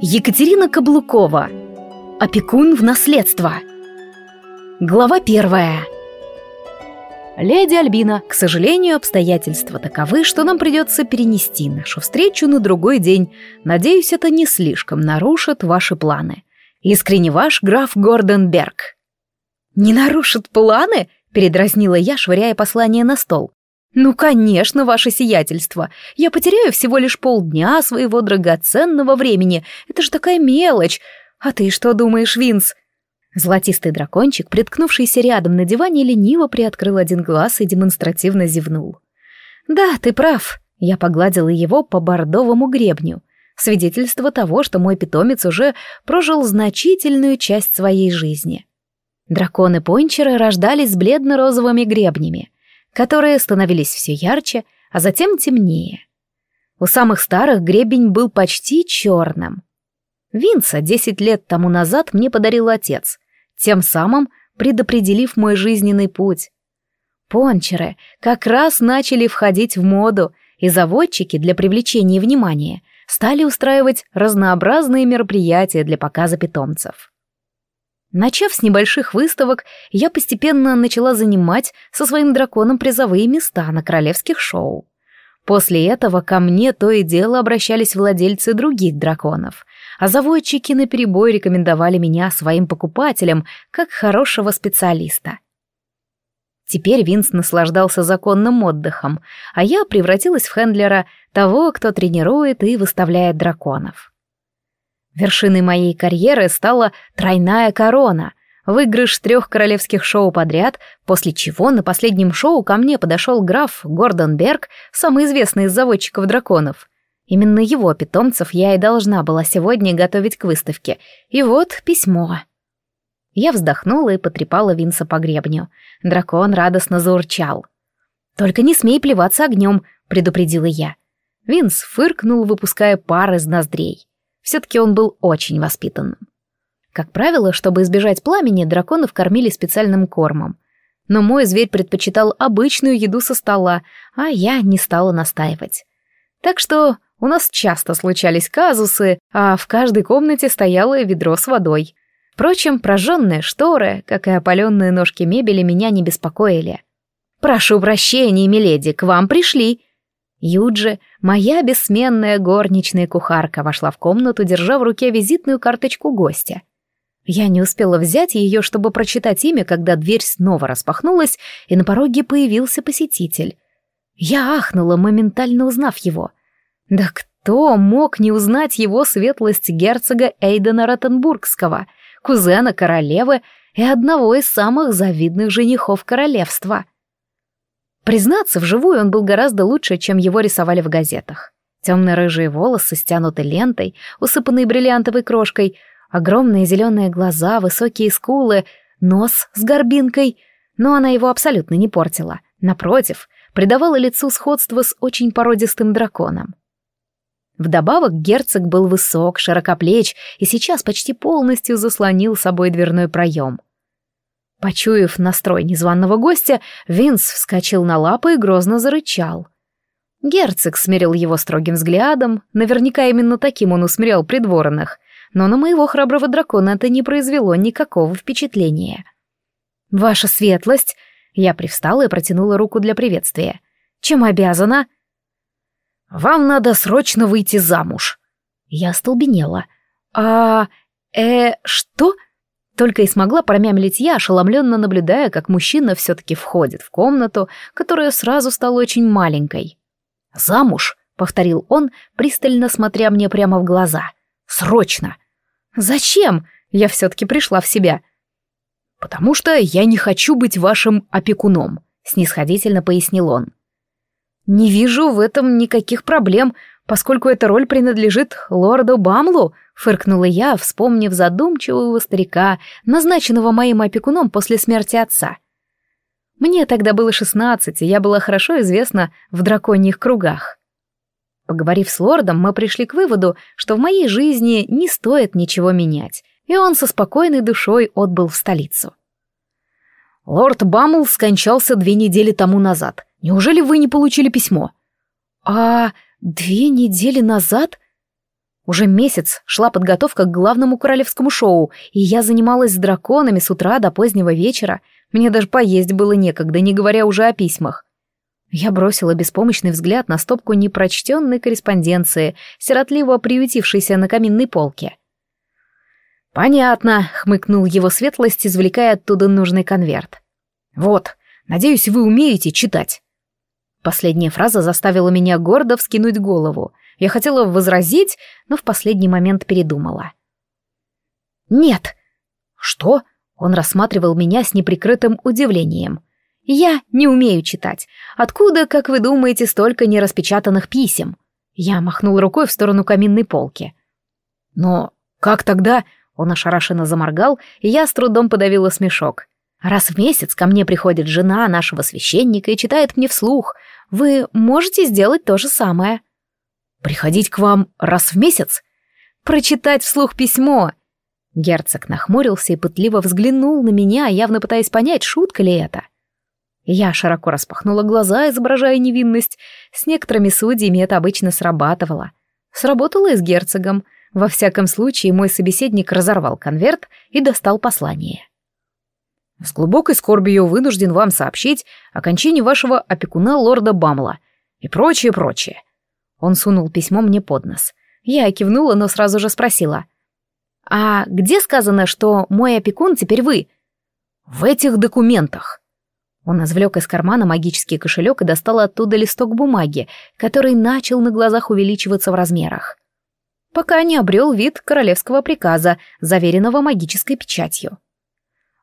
Екатерина Каблукова. Опекун в наследство. Глава первая. Леди Альбина, к сожалению, обстоятельства таковы, что нам придется перенести нашу встречу на другой день. Надеюсь, это не слишком нарушит ваши планы. Искренне ваш граф Гордон Берг. Не нарушит планы? Передразнила я, швыряя послание на стол. «Ну, конечно, ваше сиятельство. Я потеряю всего лишь полдня своего драгоценного времени. Это же такая мелочь. А ты что думаешь, Винс?» Золотистый дракончик, приткнувшийся рядом на диване, лениво приоткрыл один глаз и демонстративно зевнул. «Да, ты прав». Я погладила его по бордовому гребню. Свидетельство того, что мой питомец уже прожил значительную часть своей жизни. Драконы-пончеры рождались с бледно-розовыми гребнями — которые становились все ярче, а затем темнее. У самых старых гребень был почти черным. Винца десять лет тому назад мне подарил отец, тем самым предопределив мой жизненный путь. Пончеры как раз начали входить в моду, и заводчики для привлечения внимания стали устраивать разнообразные мероприятия для показа питомцев. Начав с небольших выставок, я постепенно начала занимать со своим драконом призовые места на королевских шоу. После этого ко мне то и дело обращались владельцы других драконов, а заводчики наперебой рекомендовали меня своим покупателям как хорошего специалиста. Теперь Винс наслаждался законным отдыхом, а я превратилась в хендлера того, кто тренирует и выставляет драконов. Вершиной моей карьеры стала тройная корона, выигрыш трех королевских шоу подряд, после чего на последнем шоу ко мне подошел граф Гордон Берг, самый известный из заводчиков драконов. Именно его питомцев я и должна была сегодня готовить к выставке. И вот письмо. Я вздохнула и потрепала Винса по гребню. Дракон радостно заурчал. «Только не смей плеваться огнем», — предупредила я. Винс фыркнул, выпуская пар из ноздрей. Все-таки он был очень воспитанным. Как правило, чтобы избежать пламени, драконов кормили специальным кормом. Но мой зверь предпочитал обычную еду со стола, а я не стала настаивать. Так что у нас часто случались казусы, а в каждой комнате стояло ведро с водой. Впрочем, прожженные шторы, как и опаленные ножки мебели, меня не беспокоили. «Прошу прощения, миледи, к вам пришли», Юджи, моя бессменная горничная кухарка, вошла в комнату, держа в руке визитную карточку гостя. Я не успела взять ее, чтобы прочитать имя, когда дверь снова распахнулась, и на пороге появился посетитель. Я ахнула, моментально узнав его. Да кто мог не узнать его светлость герцога Эйдена Ротенбургского, кузена королевы и одного из самых завидных женихов королевства — Признаться, вживую он был гораздо лучше, чем его рисовали в газетах. Темно-рыжие волосы, стянуты лентой, усыпанные бриллиантовой крошкой, огромные зеленые глаза, высокие скулы, нос с горбинкой. Но она его абсолютно не портила. Напротив, придавала лицу сходство с очень породистым драконом. Вдобавок герцог был высок, широкоплеч и сейчас почти полностью заслонил собой дверной проем. Почуяв настрой незваного гостя, Винс вскочил на лапы и грозно зарычал. Герцог смирил его строгим взглядом, наверняка именно таким он усмирял придворных, но на моего храброго дракона это не произвело никакого впечатления. «Ваша светлость!» Я привстала и протянула руку для приветствия. «Чем обязана?» «Вам надо срочно выйти замуж!» Я остолбенела. «А... э... что?» Только и смогла промямлить я, ошеломленно наблюдая, как мужчина все-таки входит в комнату, которая сразу стала очень маленькой. «Замуж», — повторил он, пристально смотря мне прямо в глаза. «Срочно!» «Зачем?» — я все-таки пришла в себя. «Потому что я не хочу быть вашим опекуном», — снисходительно пояснил он. «Не вижу в этом никаких проблем, поскольку эта роль принадлежит лорду Бамлу», Фыркнула я, вспомнив задумчивого старика, назначенного моим опекуном после смерти отца. Мне тогда было шестнадцать, и я была хорошо известна в драконьих кругах. Поговорив с лордом, мы пришли к выводу, что в моей жизни не стоит ничего менять, и он со спокойной душой отбыл в столицу. Лорд Баммл скончался две недели тому назад. Неужели вы не получили письмо? А две недели назад? Уже месяц шла подготовка к главному королевскому шоу, и я занималась с драконами с утра до позднего вечера. Мне даже поесть было некогда, не говоря уже о письмах. Я бросила беспомощный взгляд на стопку непрочтенной корреспонденции, сиротливо приютившейся на каминной полке. «Понятно», — хмыкнул его светлость, извлекая оттуда нужный конверт. «Вот, надеюсь, вы умеете читать». Последняя фраза заставила меня гордо вскинуть голову. Я хотела возразить, но в последний момент передумала. «Нет». «Что?» Он рассматривал меня с неприкрытым удивлением. «Я не умею читать. Откуда, как вы думаете, столько нераспечатанных писем?» Я махнул рукой в сторону каминной полки. «Но как тогда?» Он ошарашенно заморгал, и я с трудом подавила смешок. «Раз в месяц ко мне приходит жена нашего священника и читает мне вслух. Вы можете сделать то же самое». «Приходить к вам раз в месяц?» «Прочитать вслух письмо!» Герцог нахмурился и пытливо взглянул на меня, явно пытаясь понять, шутка ли это. Я широко распахнула глаза, изображая невинность. С некоторыми судьями это обычно срабатывало. Сработало и с герцогом — во всяком случае, мой собеседник разорвал конверт и достал послание. «С глубокой скорбью вынужден вам сообщить о кончине вашего опекуна лорда Бамла и прочее, прочее». Он сунул письмо мне под нос. Я кивнула, но сразу же спросила. «А где сказано, что мой опекун теперь вы?» «В этих документах». Он извлек из кармана магический кошелек и достал оттуда листок бумаги, который начал на глазах увеличиваться в размерах пока не обрел вид королевского приказа, заверенного магической печатью.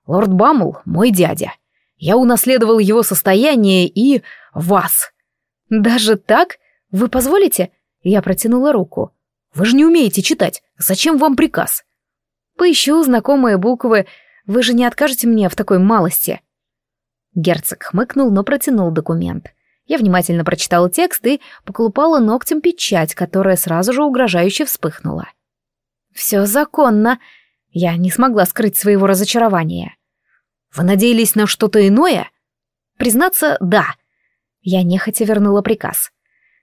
«Лорд Баммл — мой дядя. Я унаследовал его состояние и... вас». «Даже так? Вы позволите?» Я протянула руку. «Вы же не умеете читать. Зачем вам приказ?» «Поищу знакомые буквы. Вы же не откажете мне в такой малости?» Герцог хмыкнул, но протянул документ. Я внимательно прочитала текст и поколупала ногтем печать, которая сразу же угрожающе вспыхнула. «Все законно!» Я не смогла скрыть своего разочарования. «Вы надеялись на что-то иное?» «Признаться, да». Я нехотя вернула приказ.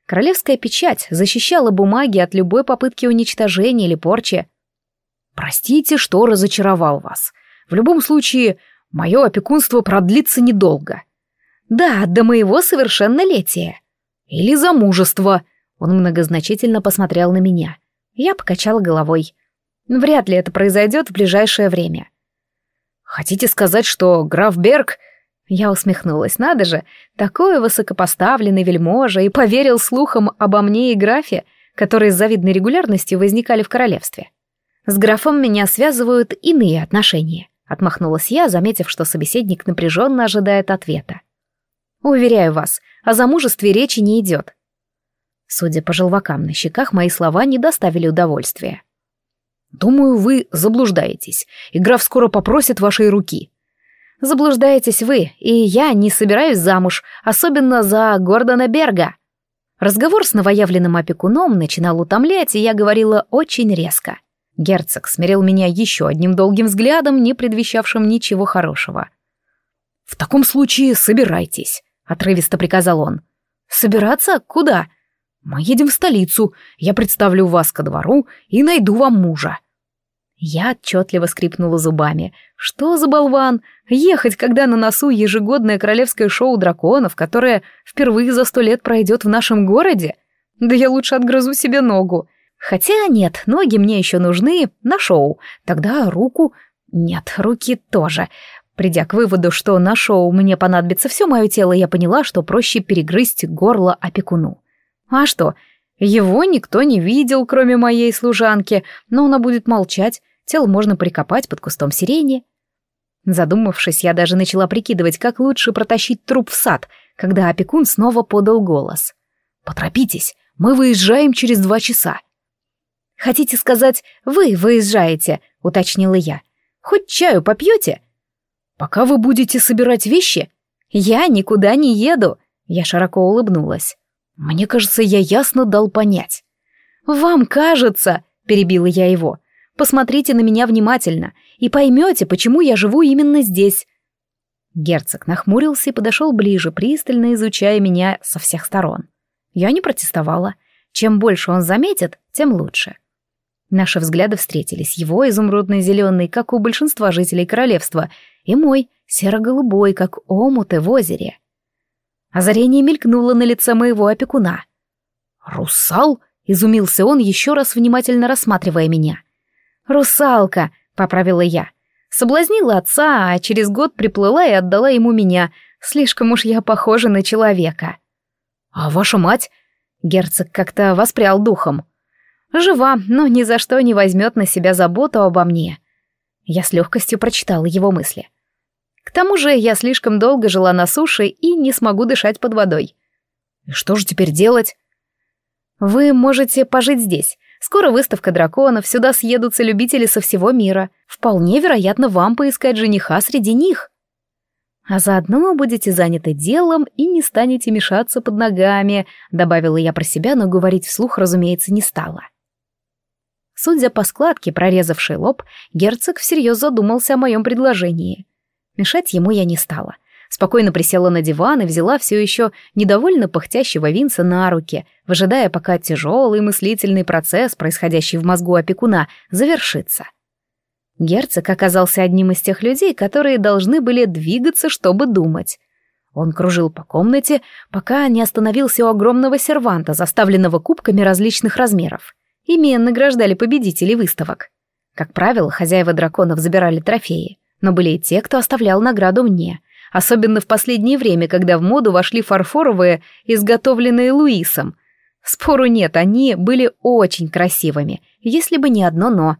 Королевская печать защищала бумаги от любой попытки уничтожения или порчи. «Простите, что разочаровал вас. В любом случае, мое опекунство продлится недолго. Да, до моего совершеннолетия. Или замужества. Он многозначительно посмотрел на меня. Я покачала головой. Вряд ли это произойдет в ближайшее время. Хотите сказать, что граф Берг... Я усмехнулась, надо же, такой высокопоставленный вельможа и поверил слухам обо мне и графе, которые с завидной регулярностью возникали в королевстве. С графом меня связывают иные отношения, отмахнулась я, заметив, что собеседник напряженно ожидает ответа. Уверяю вас, о замужестве речи не идет. Судя по желвакам на щеках, мои слова не доставили удовольствия. «Думаю, вы заблуждаетесь, и граф скоро попросит вашей руки». «Заблуждаетесь вы, и я не собираюсь замуж, особенно за Гордона Берга». Разговор с новоявленным опекуном начинал утомлять, и я говорила очень резко. Герцог смирил меня еще одним долгим взглядом, не предвещавшим ничего хорошего. «В таком случае собирайтесь отрывисто приказал он. «Собираться? Куда?» «Мы едем в столицу. Я представлю вас ко двору и найду вам мужа». Я отчетливо скрипнула зубами. «Что за болван? Ехать, когда на носу ежегодное королевское шоу драконов, которое впервые за сто лет пройдет в нашем городе? Да я лучше отгрызу себе ногу. Хотя нет, ноги мне еще нужны на шоу. Тогда руку... Нет, руки тоже. Придя к выводу, что на шоу мне понадобится все мое тело, я поняла, что проще перегрызть горло опекуну. А что? Его никто не видел, кроме моей служанки, но она будет молчать, тело можно прикопать под кустом сирени. Задумавшись, я даже начала прикидывать, как лучше протащить труп в сад, когда опекун снова подал голос. «Поторопитесь, мы выезжаем через два часа». «Хотите сказать, вы выезжаете?» — уточнила я. «Хоть чаю попьете?» Пока вы будете собирать вещи, я никуда не еду. Я широко улыбнулась. Мне кажется, я ясно дал понять. Вам кажется, перебила я его. Посмотрите на меня внимательно и поймете, почему я живу именно здесь. Герцог нахмурился и подошел ближе, пристально изучая меня со всех сторон. Я не протестовала. Чем больше он заметит, тем лучше. Наши взгляды встретились, его изумрудно-зеленый, как у большинства жителей королевства, и мой, серо-голубой, как омуты в озере. Озарение мелькнуло на лице моего опекуна. «Русал?» — изумился он, еще раз внимательно рассматривая меня. «Русалка!» — поправила я. Соблазнила отца, а через год приплыла и отдала ему меня. Слишком уж я похожа на человека. «А ваша мать?» Герцог как-то воспрял духом. Жива, но ни за что не возьмет на себя заботу обо мне. Я с легкостью прочитала его мысли. К тому же я слишком долго жила на суше и не смогу дышать под водой. Что же теперь делать? Вы можете пожить здесь. Скоро выставка драконов, сюда съедутся любители со всего мира. Вполне вероятно, вам поискать жениха среди них. А заодно будете заняты делом и не станете мешаться под ногами, добавила я про себя, но говорить вслух, разумеется, не стала. Судя по складке, прорезавшей лоб, герцог всерьез задумался о моем предложении. Мешать ему я не стала. Спокойно присела на диван и взяла все еще недовольно пыхтящего Винса на руки, выжидая, пока тяжелый мыслительный процесс, происходящий в мозгу опекуна, завершится. Герцог оказался одним из тех людей, которые должны были двигаться, чтобы думать. Он кружил по комнате, пока не остановился у огромного серванта, заставленного кубками различных размеров. Ими награждали победителей выставок. Как правило, хозяева драконов забирали трофеи, но были и те, кто оставлял награду мне, особенно в последнее время, когда в моду вошли фарфоровые, изготовленные Луисом. Спору нет, они были очень красивыми, если бы не одно «но».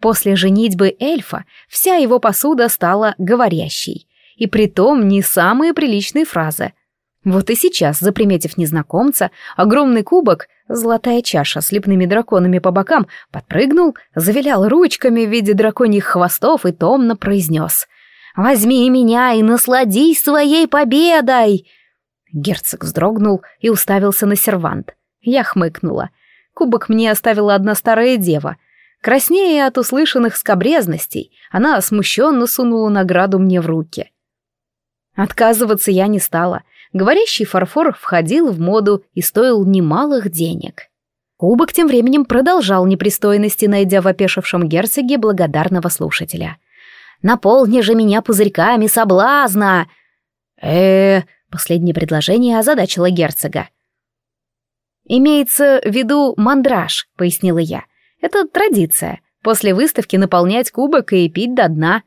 После женитьбы эльфа вся его посуда стала говорящей, и притом не самые приличные фразы. Вот и сейчас, заприметив незнакомца, огромный кубок Золотая чаша с лепными драконами по бокам подпрыгнул, завилял ручками в виде драконьих хвостов и томно произнес «Возьми меня и насладись своей победой!» Герцог вздрогнул и уставился на сервант. Я хмыкнула. Кубок мне оставила одна старая дева. Краснея от услышанных скобрезностей, она смущенно сунула награду мне в руки. Отказываться я не стала — говорящий фарфор входил в моду и стоил немалых денег. Кубок тем временем продолжал непристойности, найдя в опешившем герцоге благодарного слушателя. «Наполни же меня пузырьками соблазна!» э, -э последнее предложение озадачило герцога. «Имеется в виду мандраж», — пояснила я. «Это традиция. После выставки наполнять кубок и пить до дна».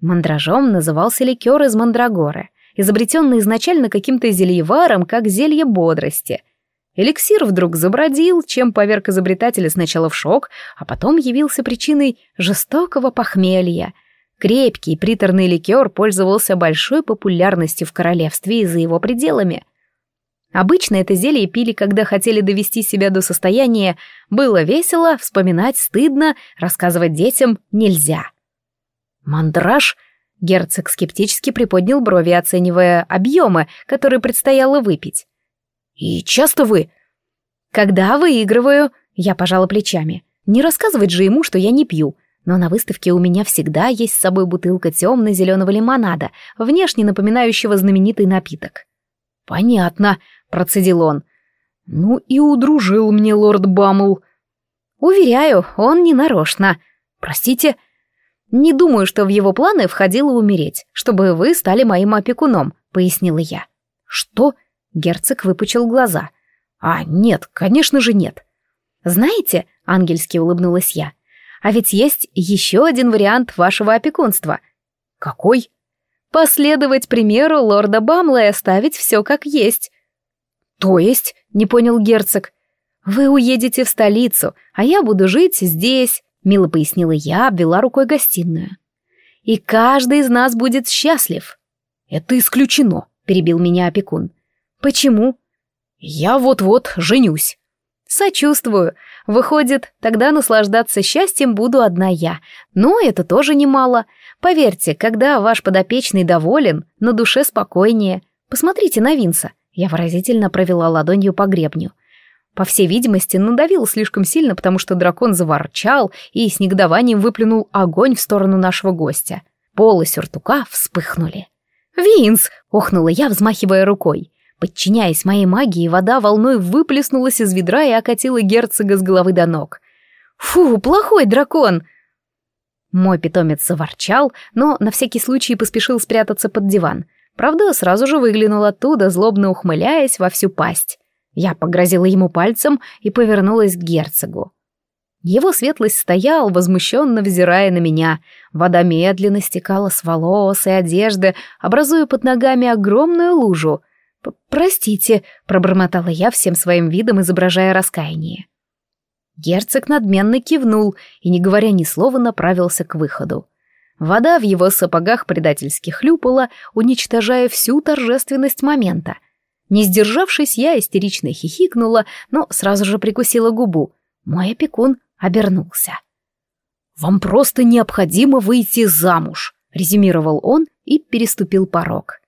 Мандражом назывался ликер из мандрагоры — изобретенный изначально каким-то зельеваром, как зелье бодрости. Эликсир вдруг забродил, чем поверг изобретателя сначала в шок, а потом явился причиной жестокого похмелья. Крепкий приторный ликер пользовался большой популярностью в королевстве и за его пределами. Обычно это зелье пили, когда хотели довести себя до состояния «было весело», «вспоминать стыдно», «рассказывать детям нельзя». Мандраж — Герцог скептически приподнял брови, оценивая объемы, которые предстояло выпить. «И часто вы?» «Когда выигрываю», — я пожала плечами. «Не рассказывать же ему, что я не пью, но на выставке у меня всегда есть с собой бутылка темно-зеленого лимонада, внешне напоминающего знаменитый напиток». «Понятно», — процедил он. «Ну и удружил мне лорд Баммл». «Уверяю, он не нарочно. Простите», — «Не думаю, что в его планы входило умереть, чтобы вы стали моим опекуном», — пояснила я. «Что?» — герцог выпучил глаза. «А, нет, конечно же нет». «Знаете», — ангельски улыбнулась я, «а ведь есть еще один вариант вашего опекунства». «Какой?» «Последовать примеру лорда Бамла и оставить все как есть». «То есть?» — не понял герцог. «Вы уедете в столицу, а я буду жить здесь, мило пояснила я, обвела рукой гостиную. И каждый из нас будет счастлив. Это исключено, перебил меня опекун. Почему? Я вот-вот женюсь. Сочувствую. Выходит, тогда наслаждаться счастьем буду одна я. Но это тоже немало. Поверьте, когда ваш подопечный доволен, на душе спокойнее. Посмотрите на Винса. Я выразительно провела ладонью по гребню. По всей видимости, надавил слишком сильно, потому что дракон заворчал и с негодованием выплюнул огонь в сторону нашего гостя. Полы сюртука вспыхнули. «Винс!» — охнула я, взмахивая рукой. Подчиняясь моей магии, вода волной выплеснулась из ведра и окатила герцога с головы до ног. «Фу, плохой дракон!» Мой питомец заворчал, но на всякий случай поспешил спрятаться под диван. Правда, сразу же выглянул оттуда, злобно ухмыляясь во всю пасть. Я погрозила ему пальцем и повернулась к герцогу. Его светлость стоял, возмущенно взирая на меня. Вода медленно стекала с волос и одежды, образуя под ногами огромную лужу. «Простите», — пробормотала я всем своим видом, изображая раскаяние. Герцог надменно кивнул и, не говоря ни слова, направился к выходу. Вода в его сапогах предательски хлюпала, уничтожая всю торжественность момента. Не сдержавшись, я истерично хихикнула, но сразу же прикусила губу. Мой опекун обернулся. «Вам просто необходимо выйти замуж», — резюмировал он и переступил порог.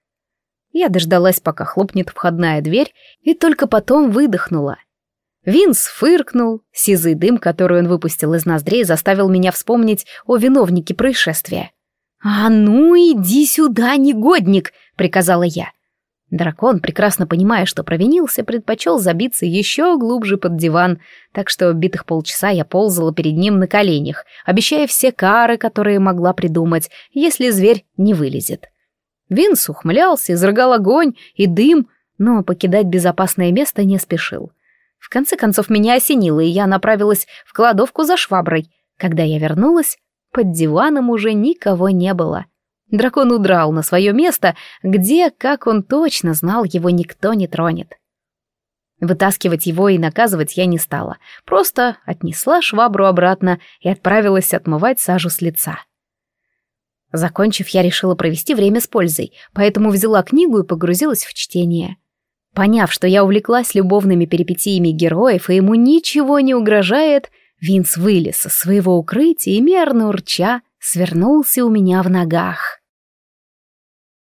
Я дождалась, пока хлопнет входная дверь, и только потом выдохнула — Винс фыркнул, сизый дым, который он выпустил из ноздрей, заставил меня вспомнить о виновнике происшествия. «А ну, иди сюда, негодник!» — приказала я. Дракон, прекрасно понимая, что провинился, предпочел забиться еще глубже под диван, так что битых полчаса я ползала перед ним на коленях, обещая все кары, которые могла придумать, если зверь не вылезет. Винс ухмылялся, изрыгал огонь и дым, но покидать безопасное место не спешил. В конце концов меня осенило, и я направилась в кладовку за шваброй. Когда я вернулась, под диваном уже никого не было. Дракон удрал на свое место, где, как он точно знал, его никто не тронет. Вытаскивать его и наказывать я не стала, просто отнесла швабру обратно и отправилась отмывать сажу с лица. Закончив, я решила провести время с пользой, поэтому взяла книгу и погрузилась в чтение. Поняв, что я увлеклась любовными перипетиями героев, и ему ничего не угрожает, Винс вылез из своего укрытия и, мерно урча, свернулся у меня в ногах.